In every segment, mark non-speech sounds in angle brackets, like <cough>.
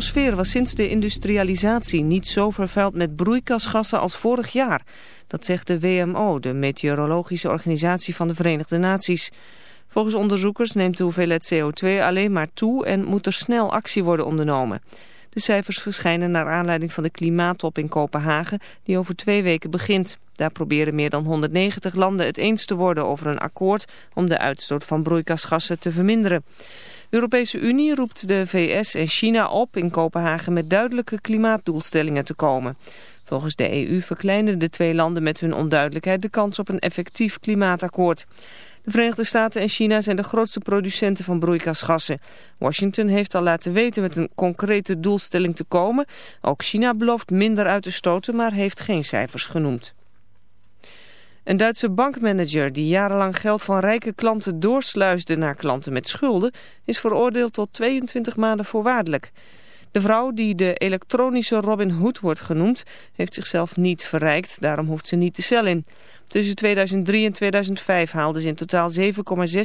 atmosfeer was sinds de industrialisatie niet zo vervuild met broeikasgassen als vorig jaar. Dat zegt de WMO, de meteorologische organisatie van de Verenigde Naties. Volgens onderzoekers neemt de hoeveelheid CO2 alleen maar toe en moet er snel actie worden ondernomen. De cijfers verschijnen naar aanleiding van de klimaattop in Kopenhagen die over twee weken begint. Daar proberen meer dan 190 landen het eens te worden over een akkoord om de uitstoot van broeikasgassen te verminderen. De Europese Unie roept de VS en China op in Kopenhagen met duidelijke klimaatdoelstellingen te komen. Volgens de EU verkleinen de twee landen met hun onduidelijkheid de kans op een effectief klimaatakkoord. De Verenigde Staten en China zijn de grootste producenten van broeikasgassen. Washington heeft al laten weten met een concrete doelstelling te komen. Ook China belooft minder uit te stoten, maar heeft geen cijfers genoemd. Een Duitse bankmanager die jarenlang geld van rijke klanten doorsluisde naar klanten met schulden, is veroordeeld tot 22 maanden voorwaardelijk. De vrouw die de elektronische Robin Hood wordt genoemd, heeft zichzelf niet verrijkt, daarom hoeft ze niet de cel in. Tussen 2003 en 2005 haalde ze in totaal 7,6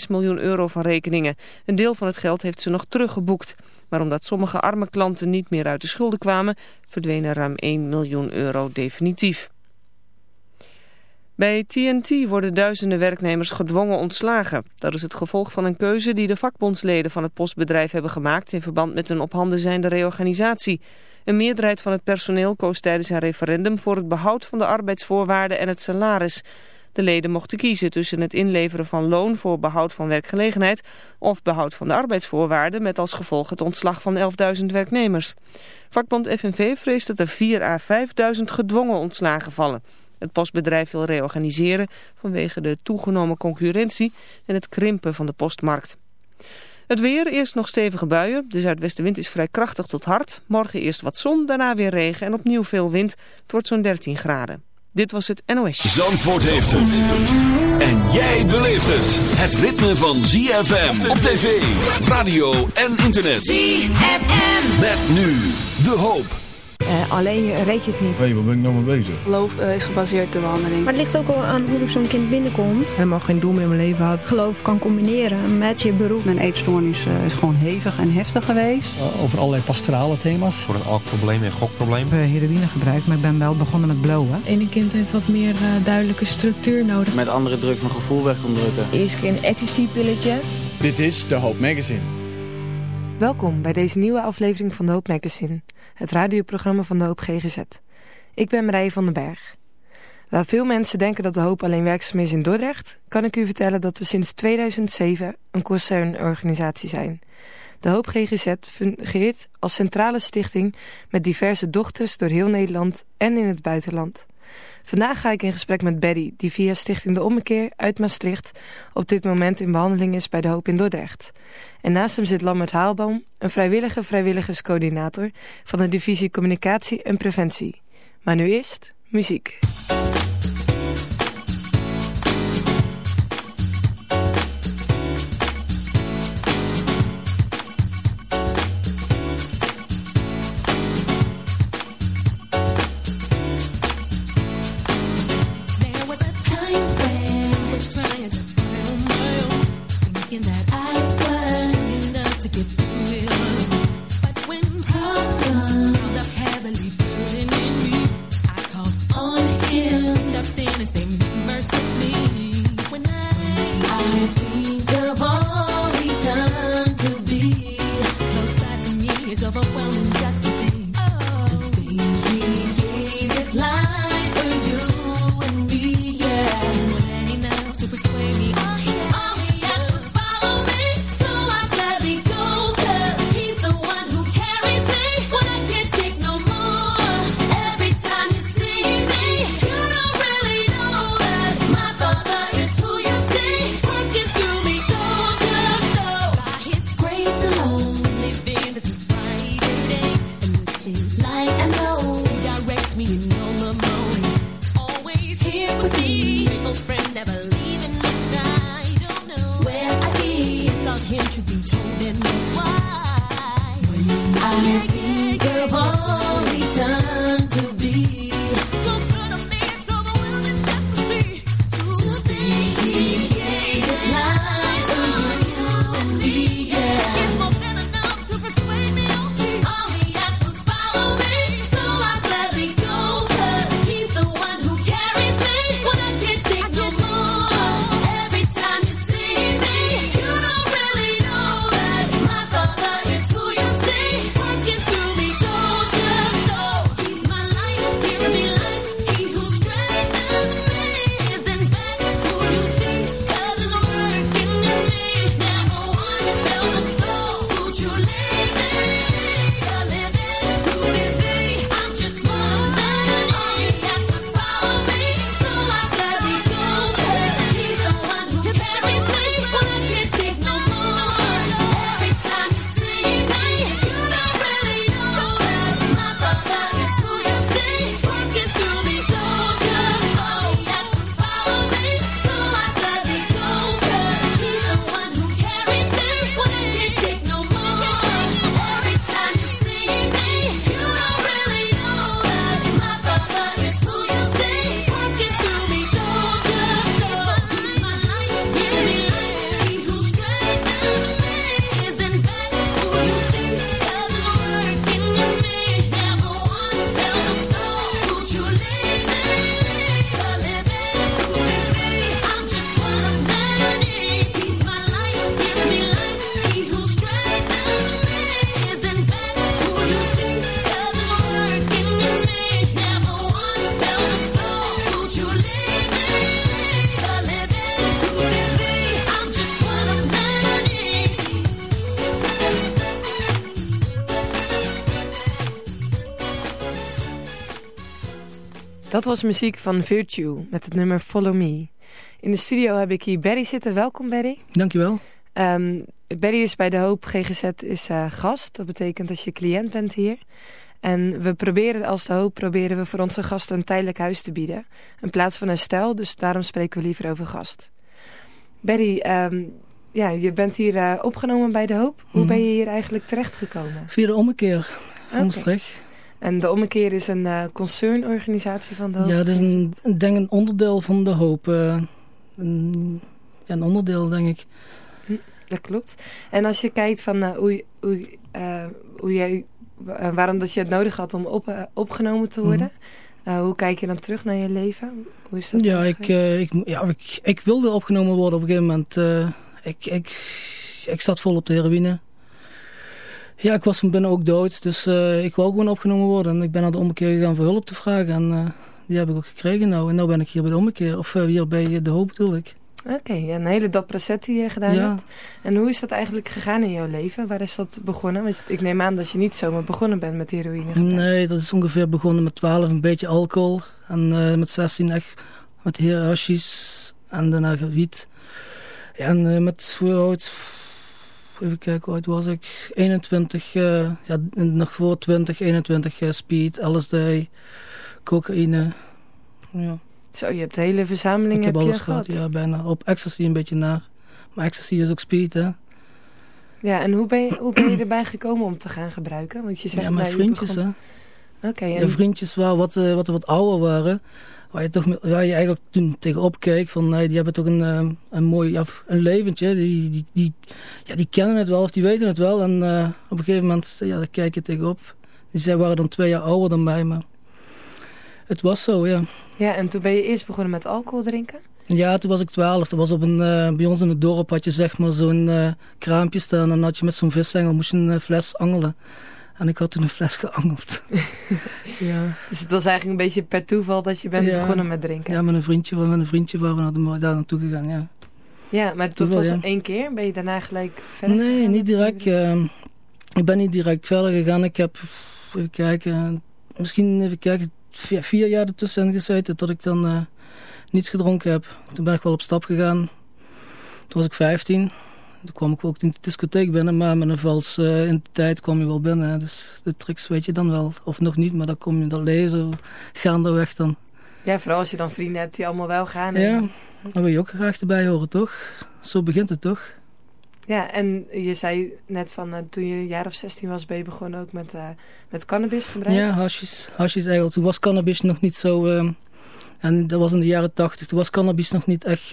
miljoen euro van rekeningen. Een deel van het geld heeft ze nog teruggeboekt. Maar omdat sommige arme klanten niet meer uit de schulden kwamen, verdwenen ruim 1 miljoen euro definitief. Bij TNT worden duizenden werknemers gedwongen ontslagen. Dat is het gevolg van een keuze die de vakbondsleden van het postbedrijf hebben gemaakt in verband met een op handen zijnde reorganisatie. Een meerderheid van het personeel koos tijdens een referendum voor het behoud van de arbeidsvoorwaarden en het salaris. De leden mochten kiezen tussen het inleveren van loon voor behoud van werkgelegenheid of behoud van de arbeidsvoorwaarden met als gevolg het ontslag van 11.000 werknemers. Vakbond FNV vreest dat er 4 à 5.000 gedwongen ontslagen vallen. Het postbedrijf wil reorganiseren vanwege de toegenomen concurrentie en het krimpen van de postmarkt. Het weer, eerst nog stevige buien. De zuidwestenwind is vrij krachtig tot hard. Morgen eerst wat zon, daarna weer regen en opnieuw veel wind. Het wordt zo'n 13 graden. Dit was het NOS. Zandvoort heeft het. En jij beleeft het. Het ritme van ZFM op tv, radio en internet. ZFM. Met nu de hoop. Uh, alleen reed je het niet. Hé, hey, waar ben ik nou mee bezig? Geloof uh, is gebaseerd op de behandeling. Maar het ligt ook al aan hoe zo'n kind binnenkomt. Helemaal geen doel meer in mijn leven had. Geloof kan combineren met je beroep. Mijn eetstoornis uh, is gewoon hevig en heftig geweest. over allerlei pastorale thema's. Voor een alcoholprobleem en gokprobleem. Ik heb heroïne gebruikt, maar ik ben wel begonnen met blowen. Ene kind heeft wat meer duidelijke structuur nodig. Met andere drugs mijn gevoel weg kan drukken. Eerst keer een ecstasy-pilletje. Dit is De Hoop Magazine. Welkom bij deze nieuwe aflevering van De Hoop Magazine, het radioprogramma van De Hoop GGZ. Ik ben Marije van den Berg. Waar veel mensen denken dat De Hoop alleen werkzaam is in Dordrecht, kan ik u vertellen dat we sinds 2007 een concernorganisatie zijn. De Hoop GGZ fungeert als centrale stichting met diverse dochters door heel Nederland en in het buitenland. Vandaag ga ik in gesprek met Betty, die via Stichting De Ommekeer uit Maastricht op dit moment in behandeling is bij De Hoop in Dordrecht. En naast hem zit Lambert Haalboom, een vrijwillige vrijwilligerscoördinator van de divisie Communicatie en Preventie. Maar nu eerst muziek. Persuade me, told me why. Were you my girl, Dat was muziek van Virtue met het nummer Follow Me. In de studio heb ik hier Barry zitten. Welkom Barry. Dankjewel. Um, Barry is bij De Hoop GGZ is uh, gast. Dat betekent dat je cliënt bent hier. En we proberen als De Hoop proberen we voor onze gasten een tijdelijk huis te bieden. In plaats van een stel, dus daarom spreken we liever over gast. Barry, um, ja, je bent hier uh, opgenomen bij De Hoop. Hoe mm. ben je hier eigenlijk terechtgekomen? Via de ommekeer van okay. Maastricht. En de ommekeer is een uh, concernorganisatie van de hoop? Ja, dat is een, denk een onderdeel van de hoop. Uh, een, ja, een onderdeel, denk ik. Hm, dat klopt. En als je kijkt van uh, hoe, hoe, hoe jij, waarom dat je het nodig had om op, opgenomen te worden... Mm. hoe kijk je dan terug naar je leven? Hoe is dat ja, ik, ik, ja ik, ik, wilde opgenomen worden op een gegeven moment. ik, ik, ik zat vol op de heroïne. Ja, ik was van binnen ook dood, dus uh, ik wou gewoon opgenomen worden. En ik ben naar de ommekeer gegaan voor hulp te vragen en uh, die heb ik ook gekregen nou. En nu ben ik hier bij de ommekeer, of uh, hier bij de hoop bedoel ik. Oké, okay, een hele dappere set die je gedaan ja. hebt. En hoe is dat eigenlijk gegaan in jouw leven? Waar is dat begonnen? Want ik neem aan dat je niet zomaar begonnen bent met heroïne. Nee, dat is ongeveer begonnen met 12, een beetje alcohol. En met 16 echt met hashis en daarna wiet. Ja, en met oud even kijken, hoe oud was ik? 21, uh, ja, nog voor 20, 21 uh, speed, LSD, cocaïne. Ja. Zo, je hebt de hele verzameling ik heb, heb alles gehad, ja, bijna. Op ecstasy een beetje naar. Maar ecstasy is ook speed, hè. Ja, en hoe ben je, hoe ben je erbij gekomen om te gaan gebruiken? Want je zegt, ja, mijn nou, vriendjes, begon... hè. Oké. Okay, en... vriendjes waar wat, uh, wat, wat ouder waren waar je, toch, waar je eigenlijk toen tegenop keek van nee, die hebben toch een, uh, een mooi ja, een leventje. Die, die, die, ja, die kennen het wel of die weten het wel. En uh, op een gegeven moment, ja, daar kijk je tegenop. Die zij waren dan twee jaar ouder dan mij, maar het was zo, ja. Ja, en toen ben je eerst begonnen met alcohol drinken? Ja, toen was ik twaalf. Toen was op een, uh, bij ons in het dorp had je zeg maar zo'n kraampje staan. En dan had je met zo'n visengel moest je een fles angelen. En ik had toen een fles geangeld. <laughs> ja. Dus het was eigenlijk een beetje per toeval dat je bent ja. begonnen met drinken? Ja, met een vriendje, met een vriendje waren we daar naartoe gegaan, ja. Ja, maar dat was ja. één keer? Ben je daarna gelijk verder Nee, gegaan, niet direct. Uh, ik ben niet direct verder gegaan. Ik heb, even kijken, misschien even kijken, vier, vier jaar ertussen gezeten tot ik dan uh, niets gedronken heb. Toen ben ik wel op stap gegaan. Toen was ik 15. Toen kwam ik ook in de discotheek binnen, maar met een vals uh, identiteit kwam je wel binnen. Dus de tricks weet je dan wel. Of nog niet, maar dan kom je dan lezen, gaandeweg dan. Ja, vooral als je dan vrienden hebt die allemaal wel gaan. En... Ja, dan wil je ook graag erbij horen, toch? Zo begint het toch? Ja, en je zei net van uh, toen je een jaar of 16 was, ben je begonnen ook met, uh, met cannabis gebruiken? Ja, hasjes, hasjes eigenlijk. Toen was cannabis nog niet zo... Uh, en dat was in de jaren 80. Toen was cannabis nog niet echt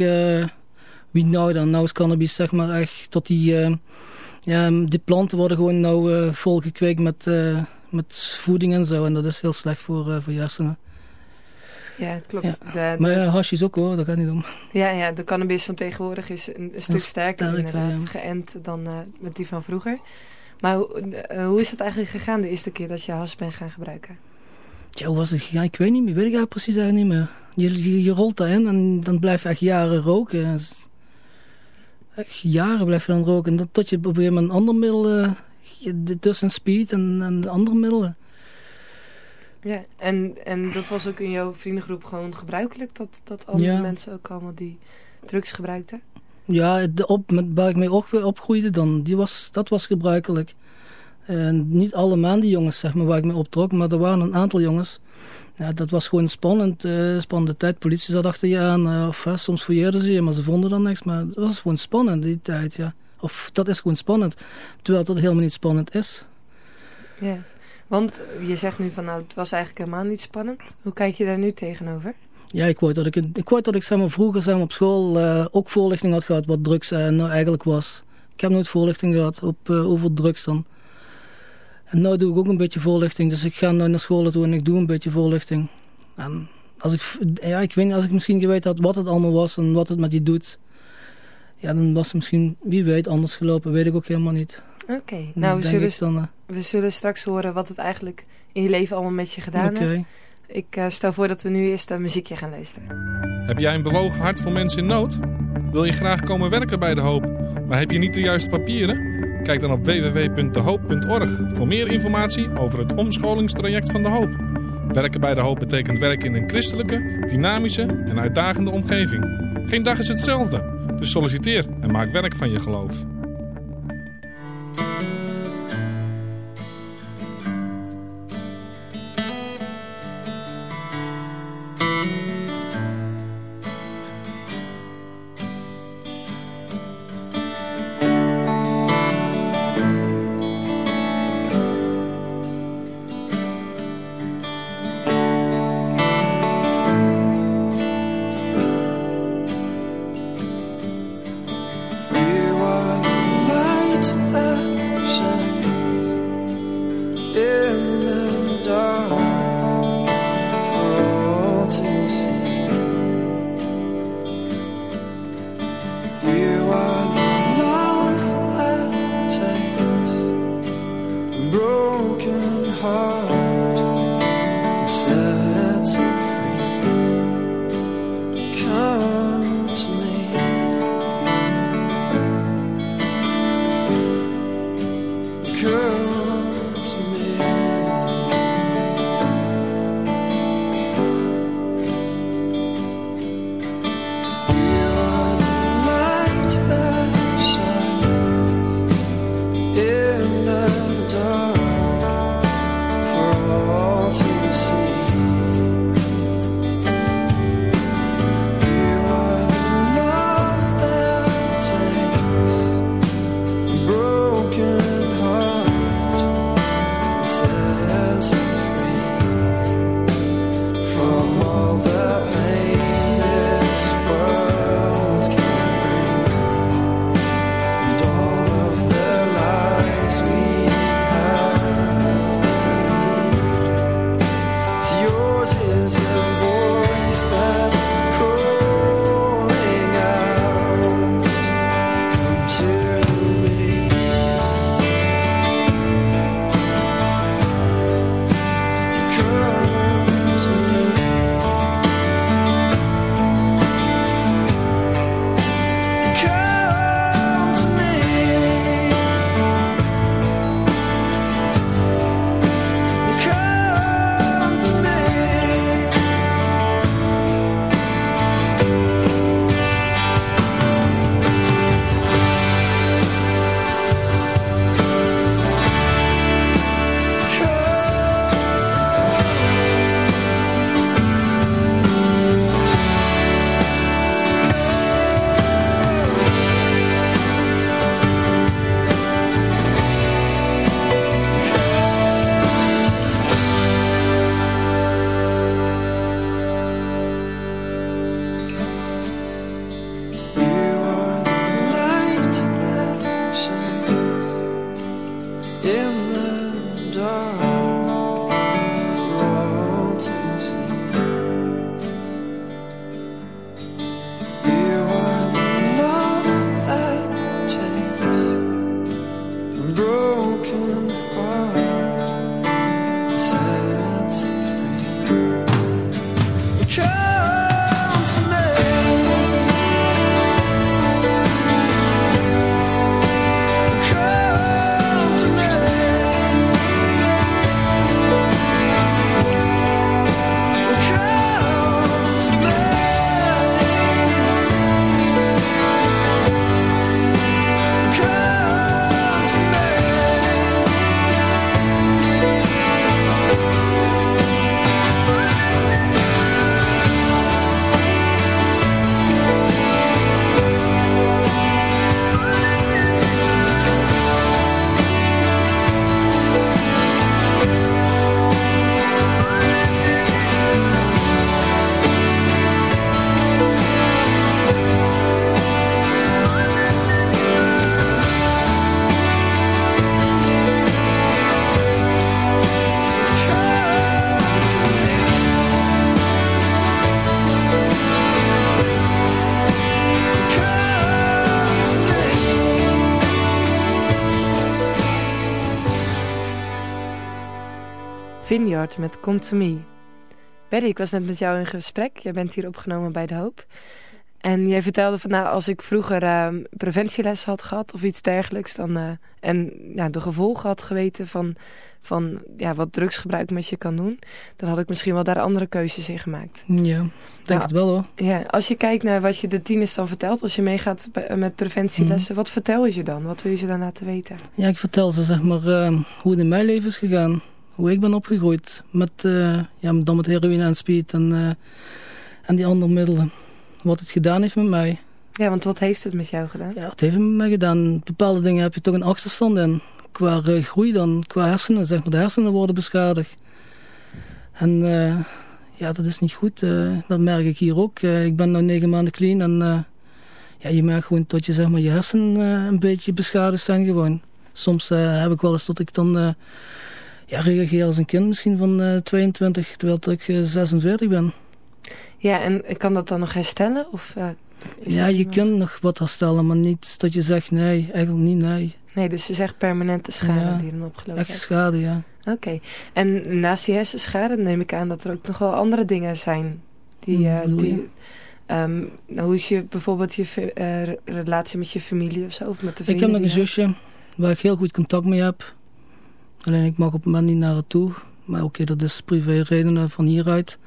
wie nou dan? Nou is cannabis zeg maar echt tot die... Ja, die planten worden gewoon nou uh, volgekweekt met, uh, met voeding en zo. En dat is heel slecht voor, voor je hersenen. Ja, klopt. Ja. De, de... Maar ja, hasjes ook hoor, dat gaat niet om. Ja, ja de cannabis van tegenwoordig is een, een stuk sterker sterker, inderdaad, ja. geënt dan met die van vroeger. Maar hoe is het eigenlijk gegaan de eerste keer dat je has bent gaan gebruiken? Ja, hoe was het gegaan? Ik weet niet meer, weet ik eigenlijk precies eigenlijk niet meer. Je, je, je rolt daarin en dan blijf je echt jaren roken jaren blijf je dan roken. En tot je gegeven moment een ander middel, uh, tussen speed en, en andere middelen. Ja, en, en dat was ook in jouw vriendengroep gewoon gebruikelijk? Dat, dat andere ja. mensen ook allemaal die drugs gebruikten? Ja, de op, met, waar ik mee op, opgroeide dan, die was, dat was gebruikelijk. En niet allemaal die jongens, zeg maar, waar ik mee optrok, maar er waren een aantal jongens ja, dat was gewoon spannend, uh, spannende tijd. Politie zat achter je aan, uh, of uh, soms fouilleerden ze je, maar ze vonden dan niks. Maar het was gewoon spannend die tijd, ja. Of dat is gewoon spannend, terwijl dat helemaal niet spannend is. Ja, want je zegt nu van nou, het was eigenlijk helemaal niet spannend. Hoe kijk je daar nu tegenover? Ja, ik wou dat ik, ik, wou dat ik zeg maar, vroeger zeg maar, op school ook voorlichting had gehad wat drugs nou eigenlijk was. Ik heb nooit voorlichting gehad op, over drugs dan. En nu doe ik ook een beetje voorlichting. Dus ik ga nu naar school toe en ik doe een beetje voorlichting. En als ik, ja, ik weet niet, als ik misschien geweten had wat het allemaal was en wat het met je doet. Ja, dan was het misschien, wie weet, anders gelopen. Weet ik ook helemaal niet. Oké, okay. nou we zullen, dan, uh... we zullen straks horen wat het eigenlijk in je leven allemaal met je gedaan okay. heeft. Ik uh, stel voor dat we nu eerst een muziekje gaan luisteren. Heb jij een bewogen hart voor mensen in nood? Wil je graag komen werken bij De Hoop, maar heb je niet de juiste papieren? Kijk dan op www.dehoop.org voor meer informatie over het omscholingstraject van De Hoop. Werken bij De Hoop betekent werken in een christelijke, dynamische en uitdagende omgeving. Geen dag is hetzelfde, dus solliciteer en maak werk van je geloof. Met Come To Me. Betty, ik was net met jou in gesprek. Jij bent hier opgenomen bij De Hoop. En jij vertelde van nou, als ik vroeger uh, preventieles had gehad of iets dergelijks, dan, uh, en ja, de gevolgen had geweten van, van ja, wat drugsgebruik met je kan doen, dan had ik misschien wel daar andere keuzes in gemaakt. Ja, denk nou, het wel hoor. Ja, als je kijkt naar wat je de tieners dan vertelt, als je meegaat met preventielessen, mm. wat vertel je ze dan? Wat wil je ze dan laten weten? Ja, ik vertel ze zeg maar uh, hoe het in mijn leven is gegaan. Hoe ik ben opgegroeid met, ja, dan met heroïne en speed en, en die andere middelen wat het gedaan heeft met mij. Ja, want wat heeft het met jou gedaan? Ja, wat heeft het met mij gedaan? Bepaalde dingen heb je toch een achterstand in. Qua uh, groei dan, qua hersenen, zeg maar. De hersenen worden beschadigd. En uh, ja, dat is niet goed. Uh, dat merk ik hier ook. ik ben nu negen maanden clean en ja, je merkt gewoon dat je, zeg maar, je hersenen een beetje beschadigd zijn gewoon. Soms heb ik wel eens dat ik dan ja, reageer als een kind misschien van 22, terwijl ik 46 ben. Ja, en kan dat dan nog herstellen? Of, uh, ja, je nog... kunt nog wat herstellen, maar niet dat je zegt nee, eigenlijk niet nee. Nee, dus je zegt permanente schade ja, die dan opgelopen echt schade, ja. Oké, en naast die hersenschade neem ik aan dat er ook nog wel andere dingen zijn die... Uh, die um, hoe is je bijvoorbeeld je uh, relatie met je familie of zo? Of met de ik heb nog een zusje waar ik heel goed contact mee heb. Alleen ik mag op het moment niet naar haar toe. Maar oké, dat is privé redenen van hieruit.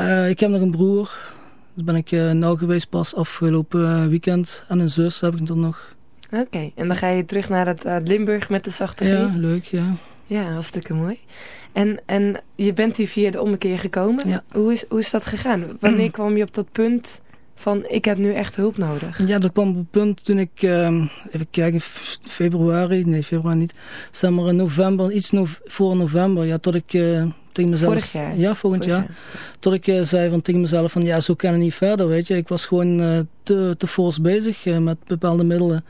Uh, ik heb nog een broer. Dus ben ik uh, nauw geweest pas afgelopen eh, weekend. En een zus heb ik dan nog. Oké, en dan ga je terug naar het uh, Limburg met de zachte G? Ja, leuk, ja. Ja, hartstikke mooi. En, en je bent hier via de ommekeer gekomen. Ja. Hoe, is, hoe is dat gegaan? Wanneer <clears throat> kwam je op dat punt van ik heb nu echt hulp nodig? Ja, dat kwam op het punt toen ik, uh, even kijken, februari, nee februari niet, zeg maar in november, iets no voor november, ja, tot ik uh, tegen mezelf... Vorig jaar? Ja, volgend jaar. jaar. Tot ik uh, zei van, tegen mezelf van, ja, zo kan het niet verder, weet je. Ik was gewoon uh, te, te fors bezig met bepaalde middelen.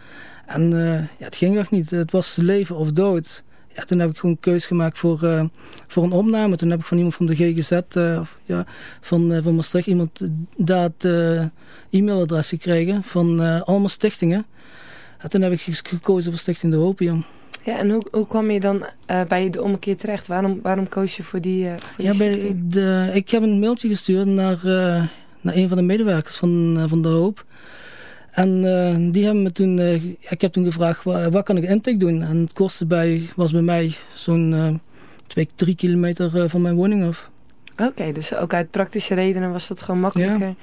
En ja, het ging echt niet. Het was leven of dood. Ja, toen heb ik gewoon een keus gemaakt voor, voor een opname. Toen heb ik van iemand van de GGZ, of, ja, van, van Maastricht, iemand daar het e-mailadres gekregen van allemaal stichtingen. En toen heb ik gekozen voor Stichting De Hopium. Ja, en hoe, hoe kwam je dan bij de ommekeer terecht? Waarom, waarom koos je voor die, voor ja, bij de, ik heb een mailtje gestuurd naar, naar een van de medewerkers van, van De Hoop. En die hebben me toen, ik heb toen gevraagd, waar, waar, kan ik intake doen? En het kostte bij, was bij mij zo'n twee, drie kilometer van mijn woning af. Oké, dus ook uit praktische redenen was dat gewoon makkelijker. Ja.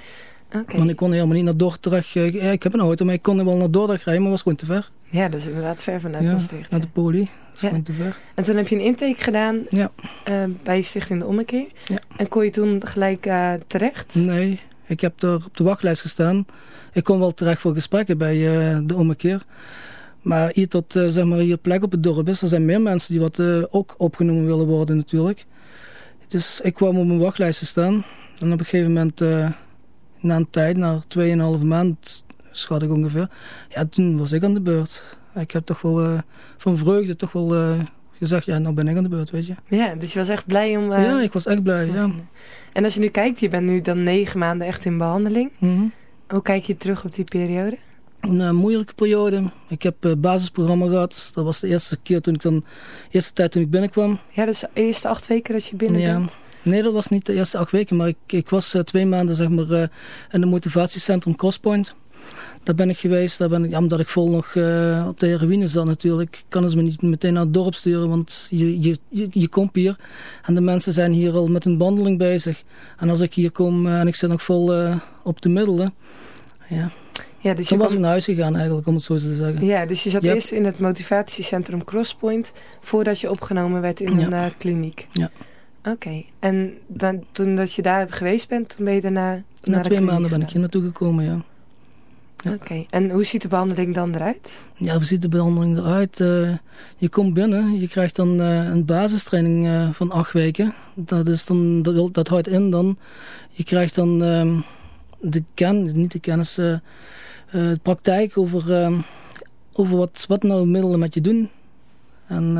Okay. Want ik kon helemaal niet naar Dordrecht. Ik, ik heb een auto, maar ik kon wel naar Dordrecht rijden, maar was gewoon te ver. Ja, dat is inderdaad ver vanuit ja, Maastricht. naar de poli. Dat is ja. gewoon te ver. En toen heb je een intake gedaan ja. uh, bij Stichting de Ommekeer. Ja. En kon je toen gelijk uh, terecht? Nee, ik heb er op de wachtlijst gestaan. Ik kon wel terecht voor gesprekken bij uh, de Ommekeer. Maar hier tot zeg maar hier plek op het dorp is, er zijn meer mensen die wat ook opgenomen willen worden natuurlijk. Dus ik kwam op mijn wachtlijst te staan. En op een gegeven moment na een tijd, na 2,5 maand, schat ik ongeveer, ja, toen was ik aan de beurt. Ik heb toch wel uh, van vreugde toch wel uh, gezegd, ja, nou ben ik aan de beurt, weet je. Ja, dus je was echt blij om... Uh, ja, ik was echt blij, ja. En als je nu kijkt, je bent nu dan negen maanden echt in behandeling. Mm -hmm. Hoe kijk je terug op die periode? Een moeilijke periode. Ik heb een basisprogramma gehad. Dat was de eerste keer toen ik dan, eerste tijd toen ik binnenkwam. Ja, dus de eerste acht weken dat je binnen ja. bent? Nee, dat was niet de eerste acht weken, maar ik, ik was uh, twee maanden zeg maar, uh, in het motivatiecentrum Crosspoint. Daar ben ik geweest, daar ben ik, omdat ik vol nog uh, op de heroïne zat natuurlijk, kan ze me niet meteen naar het dorp sturen, want je, je, je, je komt hier en de mensen zijn hier al met een behandeling bezig. En als ik hier kom en ik zit nog vol op de middelen, ja... Ja, dus Toen je was ik naar huis gegaan eigenlijk, om het zo te zeggen. Ja, dus je zat yep. eerst in het motivatiecentrum Crosspoint, voordat je opgenomen werd in ja. een uh, kliniek. Ja. Oké, okay. en dan, toen dat je daar geweest bent, toen ben je daarna Na twee maanden ben ik hier naartoe gekomen, ja. ja. Oké, okay. en hoe ziet de behandeling dan eruit? Ja, hoe ziet de behandeling eruit? Uh, je komt binnen, je krijgt dan uh, een basistraining uh, van acht weken. Dat, is dan, dat, dat houdt in dan, je krijgt dan de ken, niet de kennis, de praktijk over, over wat, wat nou middelen met je doen. En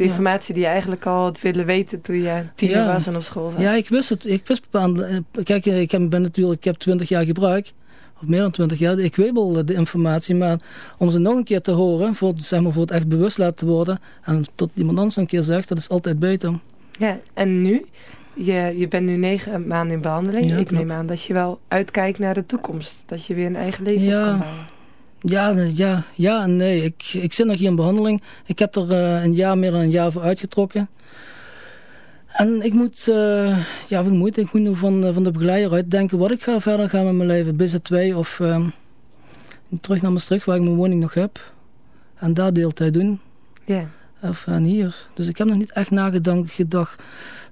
de informatie die je eigenlijk al had willen weten toen je tiener ja. was en op school zat. Ja, ik wist het. Ik wist bepaalde... Kijk, ik heb, ben natuurlijk, ik heb 20 jaar gebruik. Of meer dan 20 jaar. Ik weet wel de informatie. Maar om ze nog een keer te horen. Voor, zeg maar, voor het echt bewust laten worden. En tot iemand anders een keer zegt. Dat is altijd beter. Ja, en nu? Je, je bent nu negen maanden in behandeling. ik neem aan dat je wel uitkijkt naar de toekomst. Dat je weer een eigen leven ja. kan bouwen. Ja, ja, ja en nee. Ik, ik zit nog hier in behandeling. Ik heb er uh, een jaar, meer dan een jaar voor uitgetrokken. En ik moet, uh, ja, ik moet, ik moet nu van, van de begeleider uitdenken wat ik ga verder gaan met mijn leven. Business 2 of uh, terug naar Maastricht waar ik mijn woning nog heb. En daar deeltijd doen. Ja. Of en hier. Dus ik heb nog niet echt nagedacht. Gedacht.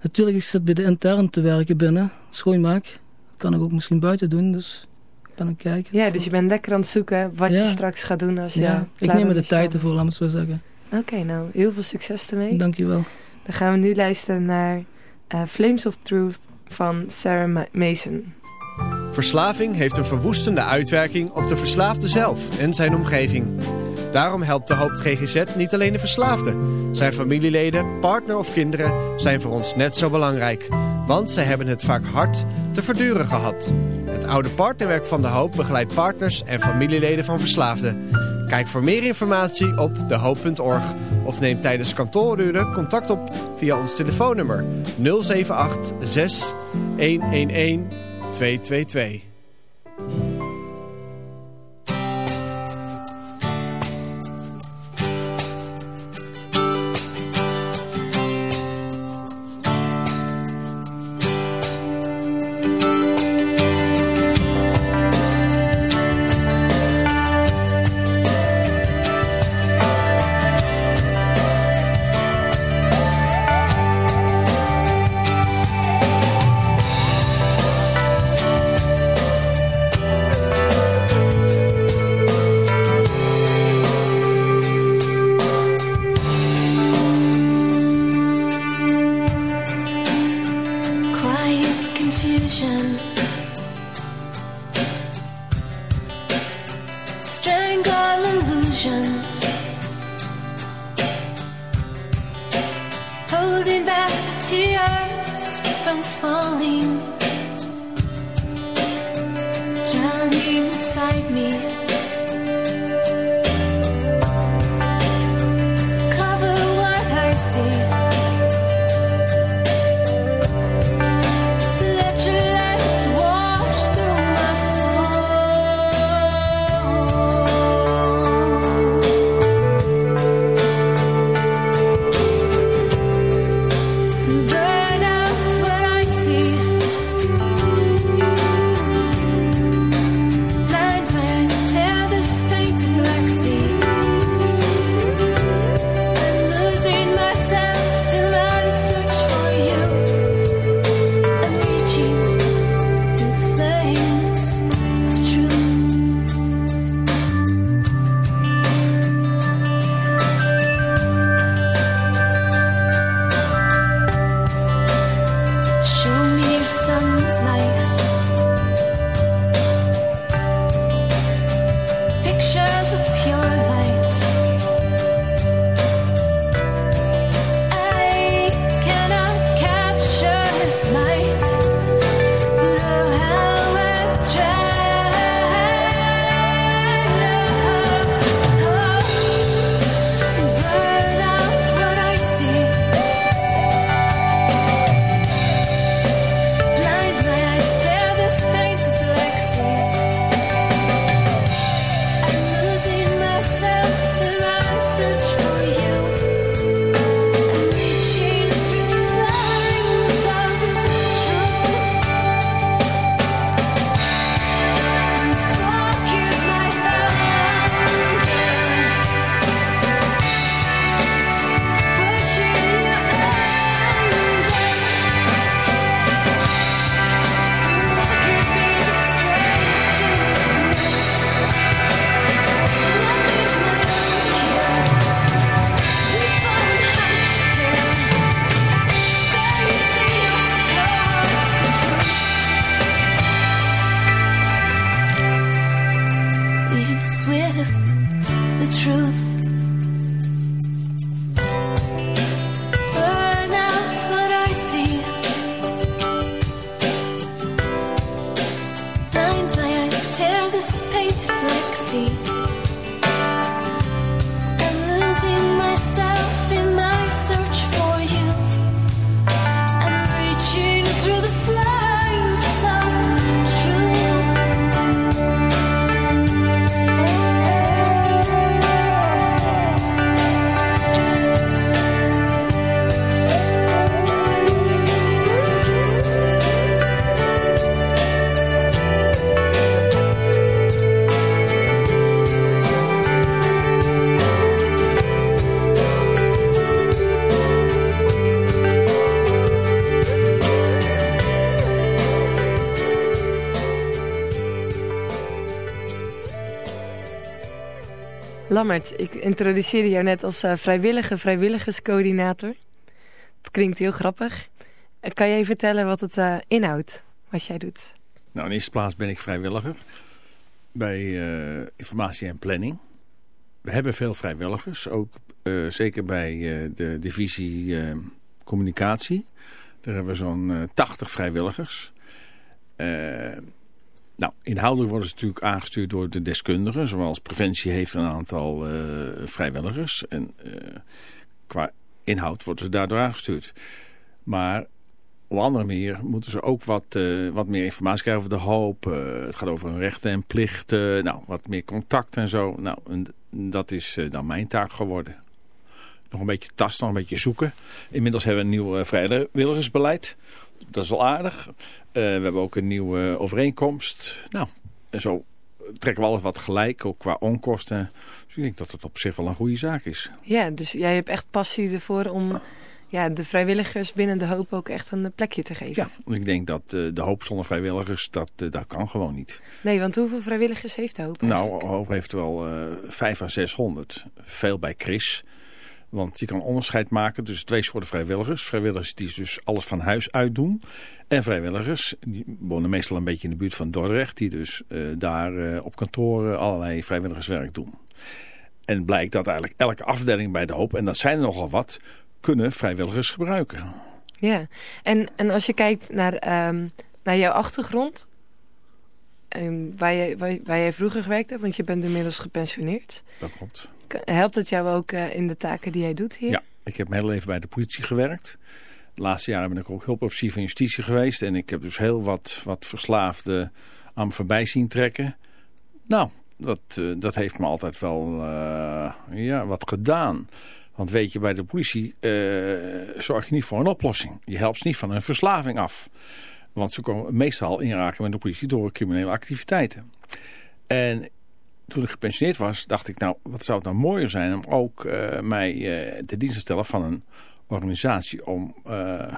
Natuurlijk, ik zit bij de intern te werken binnen. Schoonmaak. Dat kan ik ook misschien buiten doen. Dus ik ben aan het kijken. Ja, dus je bent lekker aan het zoeken wat je straks gaat doen als je Ja, ik neem me de tijd ervoor, laat me het zo zeggen. Oké, nou, heel veel succes ermee. Dankjewel. Dan gaan we nu luisteren naar uh, Flames of Truth van Sarah Mason. Verslaving heeft een verwoestende uitwerking op de verslaafde zelf en zijn omgeving. Daarom helpt de Hoop GGZ niet alleen de verslaafde. Zijn familieleden, partner of kinderen zijn voor ons net zo belangrijk. Want zij hebben het vaak hard te verduren gehad. Het oude partnerwerk van de Hoop begeleidt partners en familieleden van verslaafden. Kijk voor meer informatie op dehoop.org of neem tijdens kantooruren contact op via ons telefoonnummer 078 6 111 222. Lammert, ik introduceerde jou net als uh, vrijwillige vrijwilligerscoördinator. Het klinkt heel grappig. Uh, kan jij vertellen wat het uh, inhoudt, wat jij doet? Nou, in eerste plaats ben ik vrijwilliger bij informatie en planning. We hebben veel vrijwilligers, ook zeker bij de divisie communicatie. Daar hebben we zo'n 80 vrijwilligers. Nou, inhoudelijk worden ze natuurlijk aangestuurd door de deskundigen. Zoals preventie heeft een aantal uh, vrijwilligers. En uh, qua inhoud worden ze daardoor aangestuurd. Maar op andere manier moeten ze ook wat, uh, wat meer informatie krijgen over de hoop. het gaat over hun rechten en plichten. Nou, wat meer contact en zo. Nou, dat is dan mijn taak geworden. Nog een beetje tasten, nog een beetje zoeken. Inmiddels hebben we een nieuw vrijwilligersbeleid dat is wel aardig. Uh, we hebben ook een nieuwe overeenkomst. Nou, en zo trekken we alles wat gelijk, ook qua onkosten. Dus ik denk dat het op zich wel een goede zaak is. Ja, dus jij hebt echt passie ervoor om ja, de vrijwilligers binnen de hoop ook echt een plekje te geven. Ja, want ik denk dat uh, de hoop zonder vrijwilligers, dat, uh, dat kan gewoon niet. Nee, want hoeveel vrijwilligers heeft de hoop Nou, de hoop heeft wel uh, 5 à 600. Veel bij Chris. Want je kan onderscheid maken tussen twee soorten vrijwilligers. Vrijwilligers die dus alles van huis uit doen. En vrijwilligers, die wonen meestal een beetje in de buurt van Dordrecht. Die dus uh, daar uh, op kantoren allerlei vrijwilligerswerk doen. En blijkt dat eigenlijk elke afdeling bij de hoop, en dat zijn er nogal wat, kunnen vrijwilligers gebruiken. Ja, en, en als je kijkt naar, um, naar jouw achtergrond, um, waar, je, waar, waar jij vroeger gewerkt hebt, want je bent inmiddels gepensioneerd. Dat klopt. Helpt het jou ook uh, in de taken die jij doet hier? Ja, ik heb mijn hele leven bij de politie gewerkt. De laatste jaren ben ik ook hulpofficier van justitie geweest. En ik heb dus heel wat, wat verslaafden aan voorbij zien trekken. Nou, dat, uh, dat heeft me altijd wel uh, ja, wat gedaan. Want weet je, bij de politie zorg je niet voor een oplossing. Je helpt ze niet van een verslaving af. Want ze komen meestal inraken met de politie door criminele activiteiten. En toen ik gepensioneerd was, dacht ik, nou, wat zou het nou mooier zijn om ook uh, mij uh, te dienst te stellen van een organisatie om uh,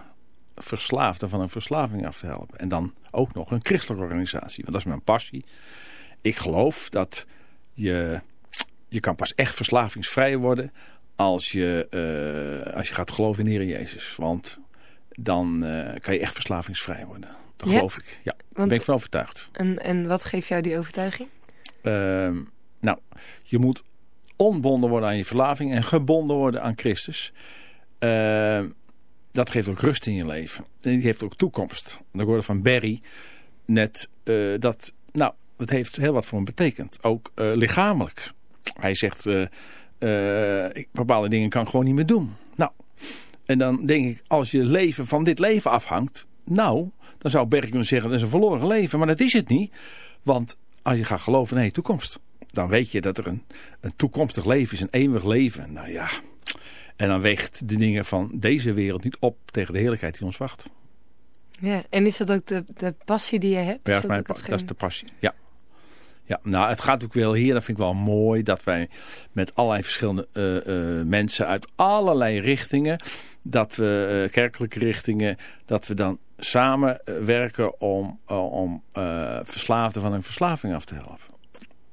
verslaafden van een verslaving af te helpen. En dan ook nog een christelijke organisatie, want dat is mijn passie. Ik geloof dat je, je kan pas echt verslavingsvrij worden als je, als je gaat geloven in Heer Jezus. Want dan kan je echt verslavingsvrij worden. Dat ja, geloof ik. Ja, daar ben ik van overtuigd. En, en wat geeft jou die overtuiging? Uh, nou, je moet onbonden worden aan je verlaving en gebonden worden aan Christus. Uh, dat geeft ook rust in je leven. En die heeft ook toekomst. Dan hoorde van Barry net uh, dat, nou, dat heeft heel wat voor hem betekend. Ook uh, lichamelijk. Hij zegt, ik, bepaalde dingen kan ik gewoon niet meer doen. Nou, en dan denk ik, als je leven van dit leven afhangt, nou, dan zou Barry kunnen zeggen, dat is een verloren leven. Maar dat is het niet, want als je gaat geloven in je toekomst, dan weet je dat er een, een toekomstig leven is, een eeuwig leven. Nou ja, en dan weegt de dingen van deze wereld niet op tegen de heerlijkheid die ons wacht. Ja, en is dat ook de, de passie die je hebt? Ja, is dat, mijn, dat is de passie, ja. Ja, nou, het gaat ook wel hier, dat vind ik wel mooi, dat wij met allerlei verschillende uh, uh, mensen uit allerlei richtingen, dat we, uh, kerkelijke richtingen, dat we dan samen werken om, om verslaafden van een verslaving af te helpen.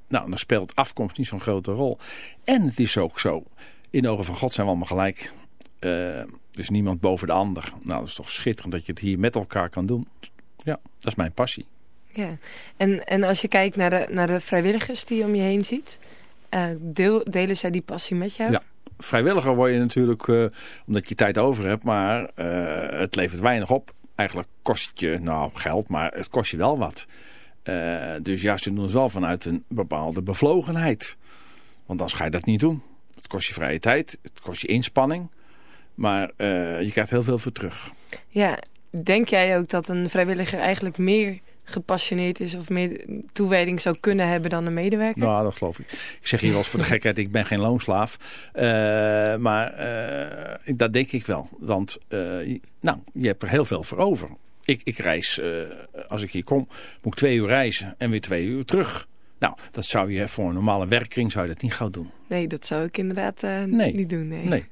Nou, dan speelt afkomst niet zo'n grote rol. En het is ook zo, in de ogen van God zijn we allemaal gelijk. er is niemand boven de ander. Nou, dat is toch schitterend dat je het hier met elkaar kan doen. Ja, dat is mijn passie. Ja, en, en als je kijkt naar de, naar de vrijwilligers die je om je heen ziet, uh, deel, delen zij die passie met jou? Ja, vrijwilliger word je natuurlijk uh, omdat je tijd over hebt, maar uh, het levert weinig op. Eigenlijk kost je, nou geld, maar het kost je wel wat. dus juist ze doen het wel vanuit een bepaalde bevlogenheid. Want dan ga je dat niet doen. Het kost je vrije tijd, het kost je inspanning, maar je krijgt heel veel voor terug. Ja, denk jij ook dat een vrijwilliger eigenlijk meer gepassioneerd is of meer toewijding zou kunnen hebben dan een medewerker? Nou, dat geloof ik. Ik zeg hier wel eens voor de <laughs> gekheid, ik ben geen loonslaaf. Uh, maar uh, dat denk ik wel. Want uh, nou, je hebt er heel veel voor over. Ik, ik reis, als ik hier kom, moet ik twee uur reizen en weer twee uur terug. Nou, dat zou je voor een normale werkkring zou je dat niet gauw doen. Nee, dat zou ik inderdaad nee. niet doen. Nee. nee.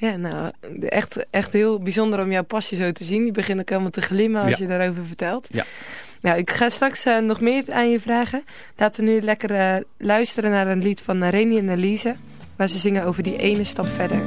Ja, nou, echt, echt heel bijzonder om jouw passie zo te zien. Je begint ook helemaal te glimmen als ja. je daarover vertelt. Ja. Nou, ik ga straks nog meer aan je vragen. Laten we nu lekker luisteren naar een lied van Reni en Elise. Waar ze zingen over die ene stap verder.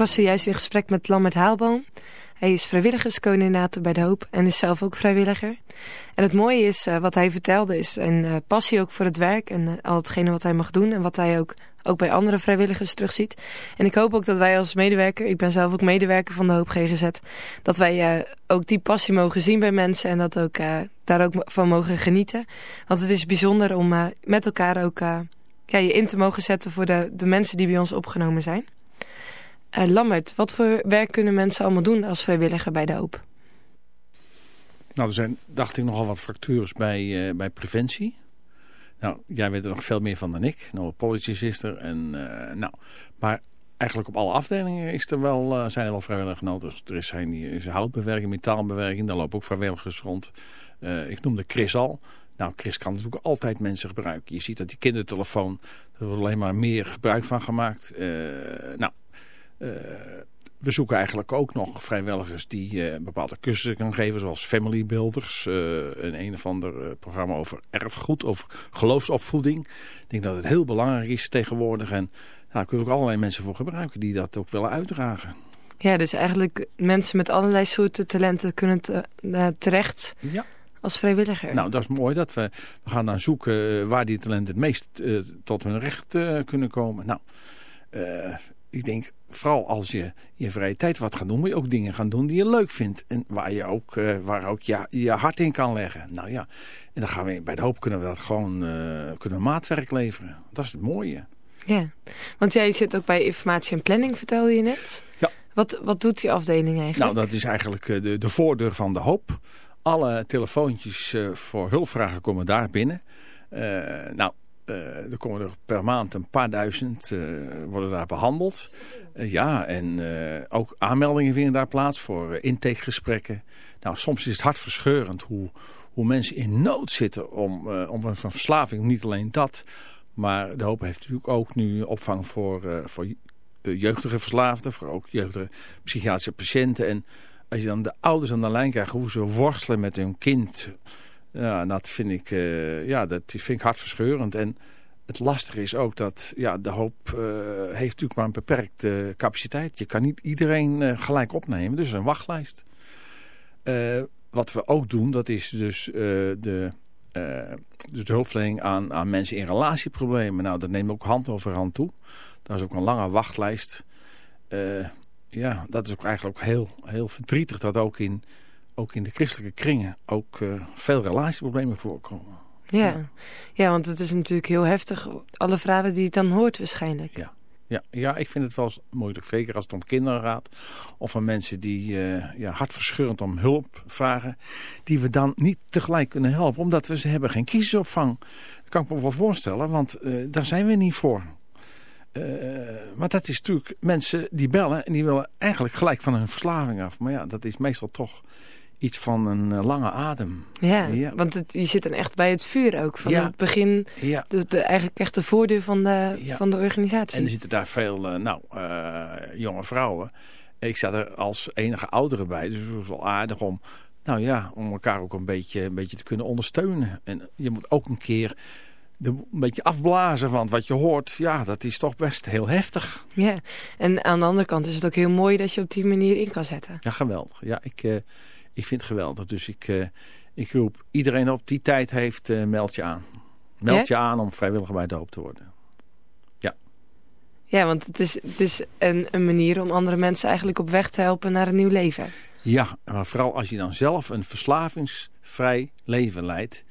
Was zojuist in gesprek met Lambert Haalboom. Hij is vrijwilligerscoördinator bij De Hoop en is zelf ook vrijwilliger. En het mooie is, uh, wat hij vertelde, is een uh, passie ook voor het werk en uh, al hetgene wat hij mag doen en wat hij ook, ook bij andere vrijwilligers terugziet. En ik hoop ook dat wij als medewerker, ik ben zelf ook medewerker van De Hoop GGZ, dat wij ook die passie mogen zien bij mensen en dat ook daar ook van mogen genieten. Want het is bijzonder om met elkaar ook ja, je in te mogen zetten voor de, de mensen die bij ons opgenomen zijn. Uh, Lammert, wat voor werk kunnen mensen allemaal doen als vrijwilliger bij de Hoop? Nou, er zijn, dacht ik, nogal wat fractures bij, uh, bij preventie. Nou, jij weet er nog veel meer van dan ik. No apologies is er. En, uh, nou, maar eigenlijk op alle afdelingen is er wel, zijn er wel vrijwilligers Er is, zijn, is houtbewerking, metaalbewerking. Daar lopen ook vrijwilligers rond. ik noemde Chris al. Nou, Chris kan natuurlijk altijd mensen gebruiken. Je ziet dat die kindertelefoon, er wordt alleen maar meer gebruik van gemaakt. nou, we zoeken eigenlijk ook nog vrijwilligers die uh, bepaalde cursussen kunnen geven, zoals Family Builders. Uh, en een of ander programma over erfgoed, over geloofsopvoeding. Ik denk dat het heel belangrijk is tegenwoordig. En nou, daar kunnen we ook allerlei mensen voor gebruiken die dat ook willen uitdragen. Ja, dus eigenlijk mensen met allerlei soorten talenten kunnen te, terecht ja. als vrijwilliger. Nou, dat is mooi. dat We, we gaan dan zoeken waar die talenten het meest tot hun recht kunnen komen. Nou, ik denk, vooral als je je vrije tijd wat gaat doen, moet je ook dingen gaan doen die je leuk vindt. En waar je ook, uh, waar ook je, je hart in kan leggen. Nou ja, en dan gaan we bij de hoop kunnen we dat gewoon uh, kunnen maatwerk leveren. Dat is het mooie. Ja, want jij zit ook bij informatie en planning, vertelde je net. Ja. Wat, wat doet die afdeling eigenlijk? Nou, dat is eigenlijk eh, de, de voordeur van de hoop. Alle telefoontjes voor hulpvragen komen daar binnen. nou, er komen er per maand een paar duizend uh, worden daar behandeld. Uh, ja, en ook aanmeldingen vinden daar plaats voor intakegesprekken. Nou, soms is het hartverscheurend hoe, hoe mensen in nood zitten om, om een verslaving. Niet alleen dat, maar de hoop heeft natuurlijk ook nu opvang voor, voor jeugdige verslaafden. Voor ook jeugdige psychiatrische patiënten. En als je dan de ouders aan de lijn krijgt hoe ze worstelen met hun kind... Ja, dat vind ik, uh, ja, dat vind ik hartverscheurend. En het lastige is ook dat ja, de hoop uh, heeft natuurlijk maar een beperkte capaciteit. Je kan niet iedereen uh, gelijk opnemen, dus een wachtlijst. wat we ook doen, dat is dus de, dus de hulpverlening aan, aan mensen in relatieproblemen. Nou, dat neemt ook hand over hand toe. Daar is ook een lange wachtlijst. ja, dat is ook eigenlijk ook heel, heel verdrietig dat ook in ook in de christelijke kringen ook uh, veel relatieproblemen voorkomen. Ja. ja, want het is natuurlijk heel heftig. Alle verhalen die je dan hoort waarschijnlijk. Ja. Ja, ja, ik vind het wel moeilijk. Zeker als het om kinderen gaat. Of om mensen die uh, ja, hartverscheurend om hulp vragen. Die we dan niet tegelijk kunnen helpen. Omdat we ze hebben geen kiezersopvang. Dat kan ik me wel voorstellen. Want uh, daar zijn we niet voor. Uh, maar dat is natuurlijk mensen die bellen. En die willen eigenlijk gelijk van hun verslaving af. Maar ja, dat is meestal toch iets van een uh, lange adem. Ja, ja. want het, je zit dan echt bij het vuur ook. Van ja. het begin, ja. de, de, eigenlijk echt de voordeur van de, van de organisatie. En er zitten daar veel uh, nou, uh, jonge vrouwen. Ik zat er als enige oudere bij, dus het was wel aardig om, nou ja, om elkaar ook een beetje, een beetje te kunnen ondersteunen. En je moet ook een keer de, een beetje afblazen van wat je hoort. Ja, dat is toch best heel heftig. Ja, en aan de andere kant is het ook heel mooi dat je op die manier in kan zetten. Ja, geweldig. Ja, ik ik vind het geweldig. Dus ik, uh, ik roep iedereen op die tijd heeft, uh, meld je aan. Meld je aan om vrijwilliger bij de hoop te worden. Ja. Ja, want het is, het is een, een manier om andere mensen eigenlijk op weg te helpen naar een nieuw leven. Ja, maar vooral als je dan zelf een verslavingsvrij leven leidt...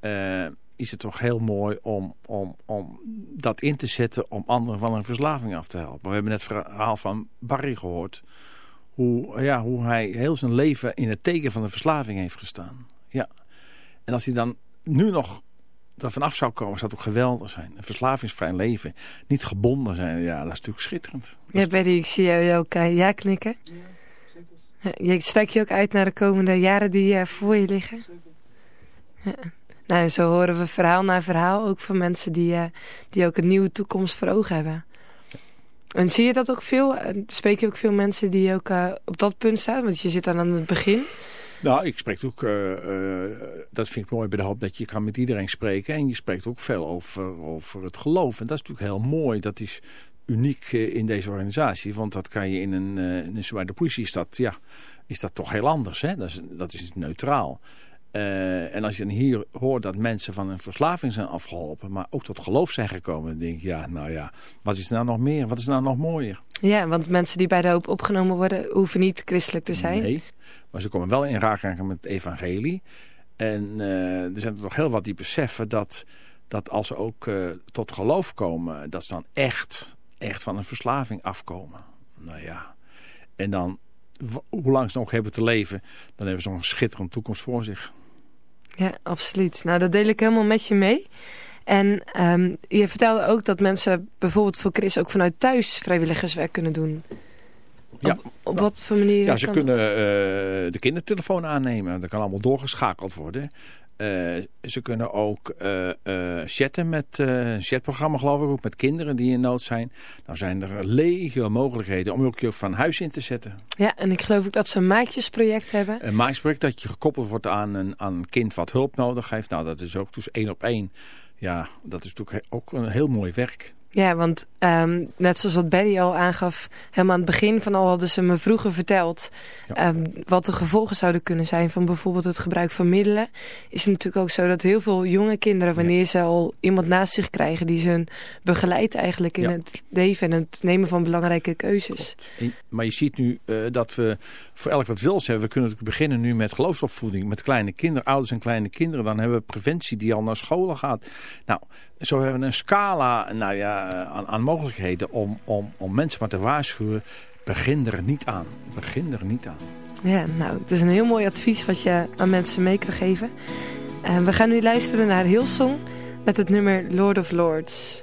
Uh, is het toch heel mooi om, om, om dat in te zetten om anderen van een verslaving af te helpen. We hebben net het verhaal van Barry gehoord hoe, ja, hoe hij heel zijn leven in het teken van de verslaving heeft gestaan. Ja. En als hij dan nu nog er vanaf zou komen, zou het ook geweldig zijn. Een verslavingsvrij leven. Niet gebonden zijn. Ja, dat is natuurlijk schitterend. Ja, Betty, ik zie jou ook uh, ja knikken. Ja, zeker. Je steek je ook uit naar de komende jaren die uh, voor je liggen? Zeker. Ja. Nou, zo horen we verhaal na verhaal ook van mensen die, uh, die ook een nieuwe toekomst voor ogen hebben. En zie je dat ook veel? Spreek je ook veel mensen die ook uh, op dat punt staan? Want je zit dan aan het begin. Nou, ik spreek ook, uh, uh, dat vind ik mooi bij de hoop, dat je kan met iedereen spreken. En je spreekt ook veel over, over het geloof. En dat is natuurlijk heel mooi. Dat is uniek in deze organisatie. Want dat kan je in een, in een bij de politie is dat, ja, is dat toch heel anders. Hè? Dat, is, dat is neutraal. Uh, en als je dan hier hoort dat mensen van een verslaving zijn afgeholpen, maar ook tot geloof zijn gekomen, dan denk ik, ja, nou ja, wat is nou nog meer? Wat is nou nog mooier? Ja, want mensen die bij de hoop opgenomen worden, hoeven niet christelijk te zijn. Nee, maar ze komen wel in raking met het evangelie. En uh, er zijn er toch heel wat die beseffen dat, dat als ze ook uh, tot geloof komen, dat ze dan echt, echt van een verslaving afkomen. Nou ja, en dan, hoe lang ze nog hebben te leven, dan hebben ze nog een schitterende toekomst voor zich. Ja, absoluut. Nou, dat deel ik helemaal met je mee. En um, je vertelde ook dat mensen bijvoorbeeld voor Chris ook vanuit thuis vrijwilligerswerk kunnen doen. Ja. Op, op wat voor manier? Ja, ze kunnen uh, de kindertelefoon aannemen. Dat kan allemaal doorgeschakeld worden. Uh, ze kunnen ook uh, uh, chatten met een chatprogramma geloof ik ook met kinderen die in nood zijn. Nou zijn er legio mogelijkheden om ook je van huis in te zetten. Ja, en ik geloof ook dat ze een maatjesproject hebben. Een maatjesproject dat je gekoppeld wordt aan een, aan een kind wat hulp nodig heeft. Nou dat is ook dus één op één. Ja, dat is natuurlijk ook een heel mooi werk. Ja, want um, net zoals wat Betty al aangaf, helemaal aan het begin van al hadden ze me vroeger verteld ja. um, wat de gevolgen zouden kunnen zijn van bijvoorbeeld het gebruik van middelen. Is het natuurlijk ook zo dat heel veel jonge kinderen, wanneer ja. ze al iemand naast zich krijgen die ze begeleidt eigenlijk in ja. het leven en het nemen van belangrijke keuzes. En, maar je ziet nu uh, dat we voor elk wat wils hebben. We kunnen natuurlijk beginnen nu met geloofsopvoeding, met kleine kinderen, ouders en kleine kinderen. Dan hebben we preventie die al naar scholen gaat. Nou, zo hebben we een scala, nou ja, aan, mogelijkheden om, om, om mensen maar te waarschuwen. Begin er niet aan. Begin er niet aan. Ja, nou, het is een heel mooi advies wat je aan mensen mee kan geven. En we gaan nu luisteren naar Hillsong met het nummer Lord of Lords.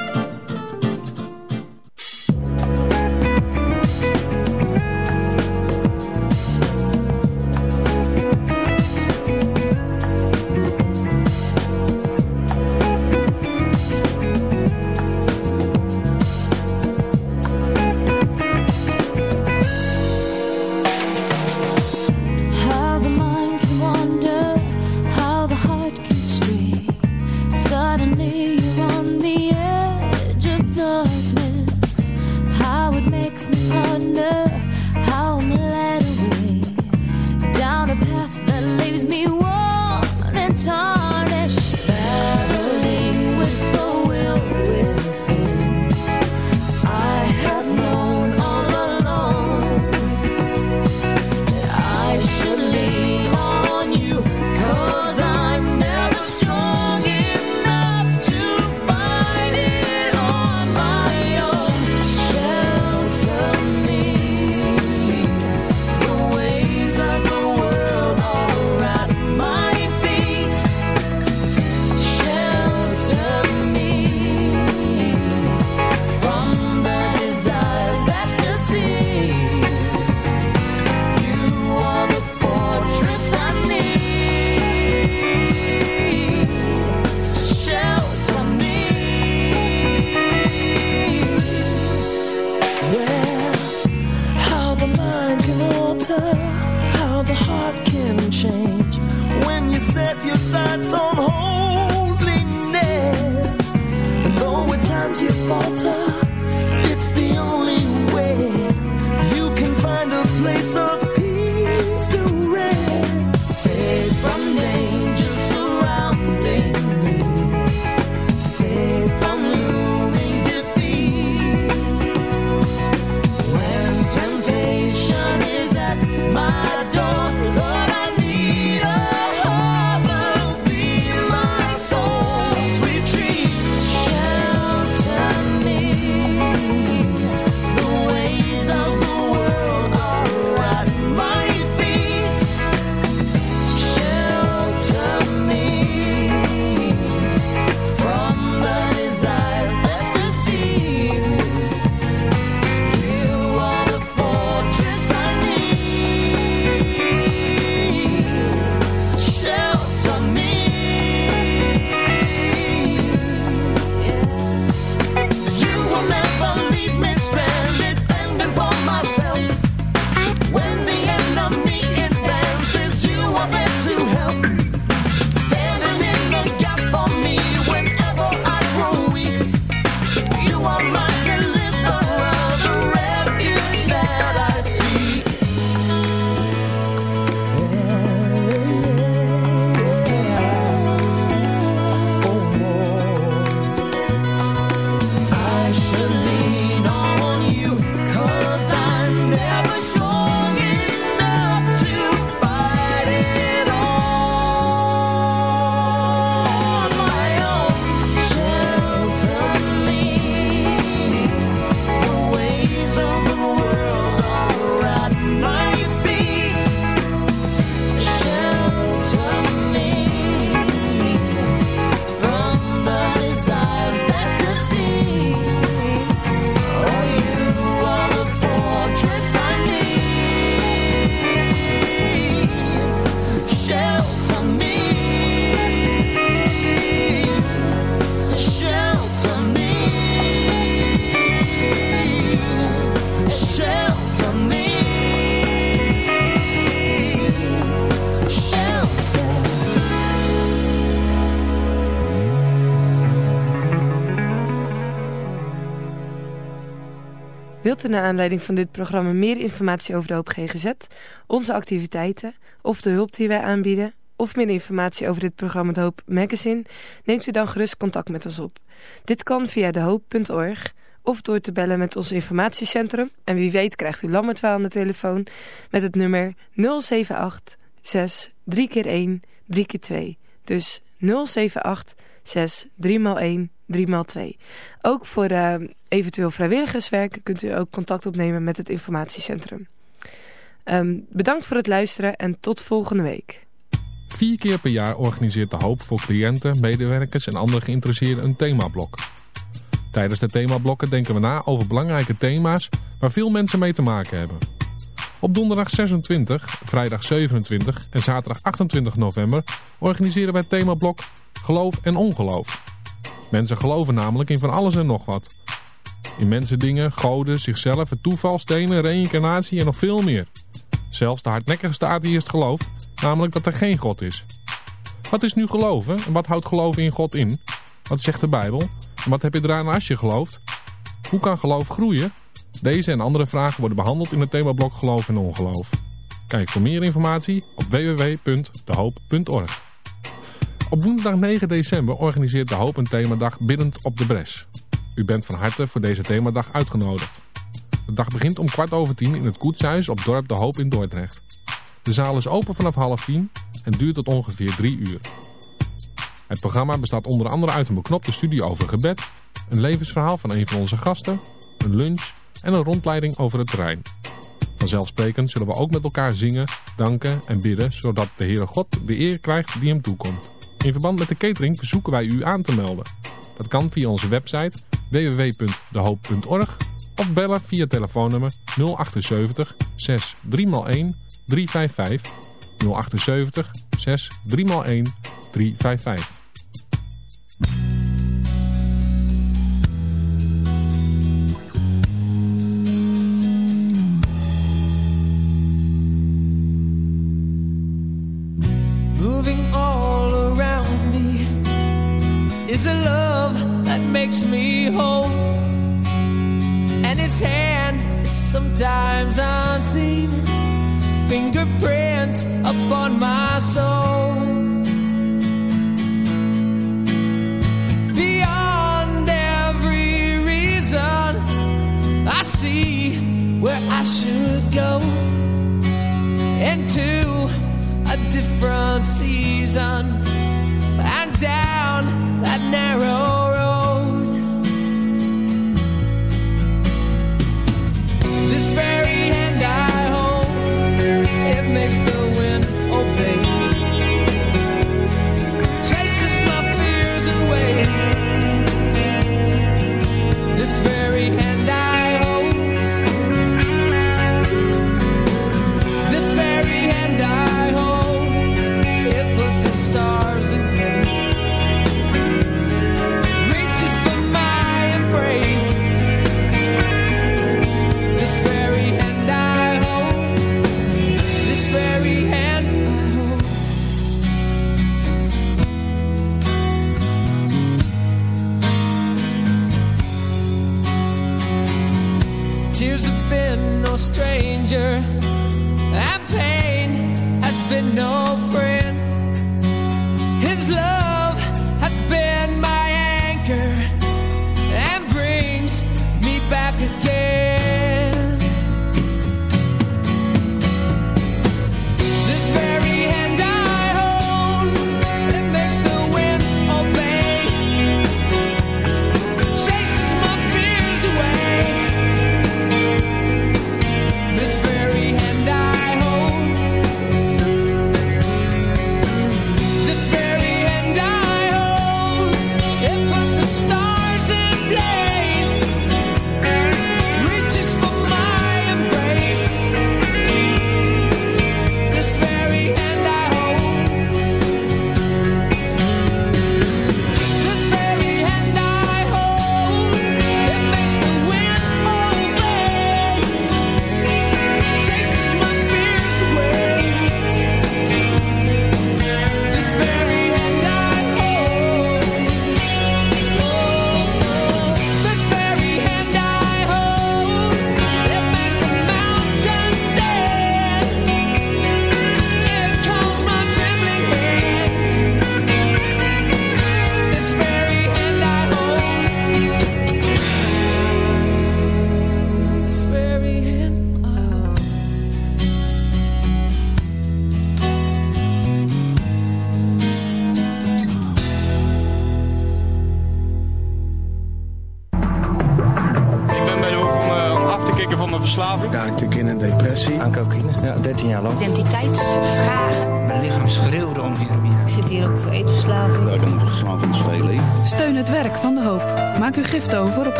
naar aanleiding van dit programma meer informatie over de Hoop GGZ, onze activiteiten of de hulp die wij aanbieden, of meer informatie over dit programma De Hoop Magazine, neemt u dan gerust contact met ons op. Dit kan via dehoop.org of door te bellen met ons informatiecentrum. En wie weet krijgt u Lammert aan de telefoon met het nummer 078 6 3 keer 1 3 keer 2. Dus 078 6 3 x 1 3 x 2. Ook voor uh, eventueel vrijwilligerswerk kunt u ook contact opnemen met het informatiecentrum. Um, bedankt voor het luisteren en tot volgende week. Vier keer per jaar organiseert de Hoop voor cliënten, medewerkers en andere geïnteresseerden een themablok. Tijdens de themablokken denken we na over belangrijke thema's waar veel mensen mee te maken hebben. Op donderdag 26, vrijdag 27 en zaterdag 28 november organiseren wij het themablok Geloof en Ongeloof. Mensen geloven namelijk in van alles en nog wat. In mensen, dingen, goden, zichzelf, het toeval, stenen, reïncarnatie en nog veel meer. Zelfs de hardnekkigste atheïst gelooft namelijk dat er geen God is. Wat is nu geloven en wat houdt geloven in God in? Wat zegt de Bijbel? En wat heb je eraan als je gelooft? Hoe kan geloof groeien? Deze en andere vragen worden behandeld in het themablok Geloof en Ongeloof. Kijk voor meer informatie op www.dehoop.org. Op woensdag 9 december organiseert De Hoop een themadag Biddend op de Bres. U bent van harte voor deze themadag uitgenodigd. De dag begint om kwart over tien in het Koetshuis op dorp De Hoop in Dordrecht. De zaal is open vanaf half tien en duurt tot ongeveer drie uur. Het programma bestaat onder andere uit een beknopte studie over gebed, een levensverhaal van een van onze gasten, een lunch en een rondleiding over het terrein. Vanzelfsprekend zullen we ook met elkaar zingen, danken en bidden, zodat de Heere God de eer krijgt die hem toekomt. In verband met de catering verzoeken wij u aan te melden. Dat kan via onze website www.dehoop.org of bellen via telefoonnummer 078 6 3x1 355 078 6 3x1 355. Makes me whole. And his hand is sometimes unseen fingerprints upon my soul. Beyond every reason, I see where I should go into a different season and down that narrow makes the wind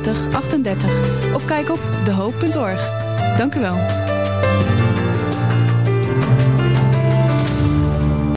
38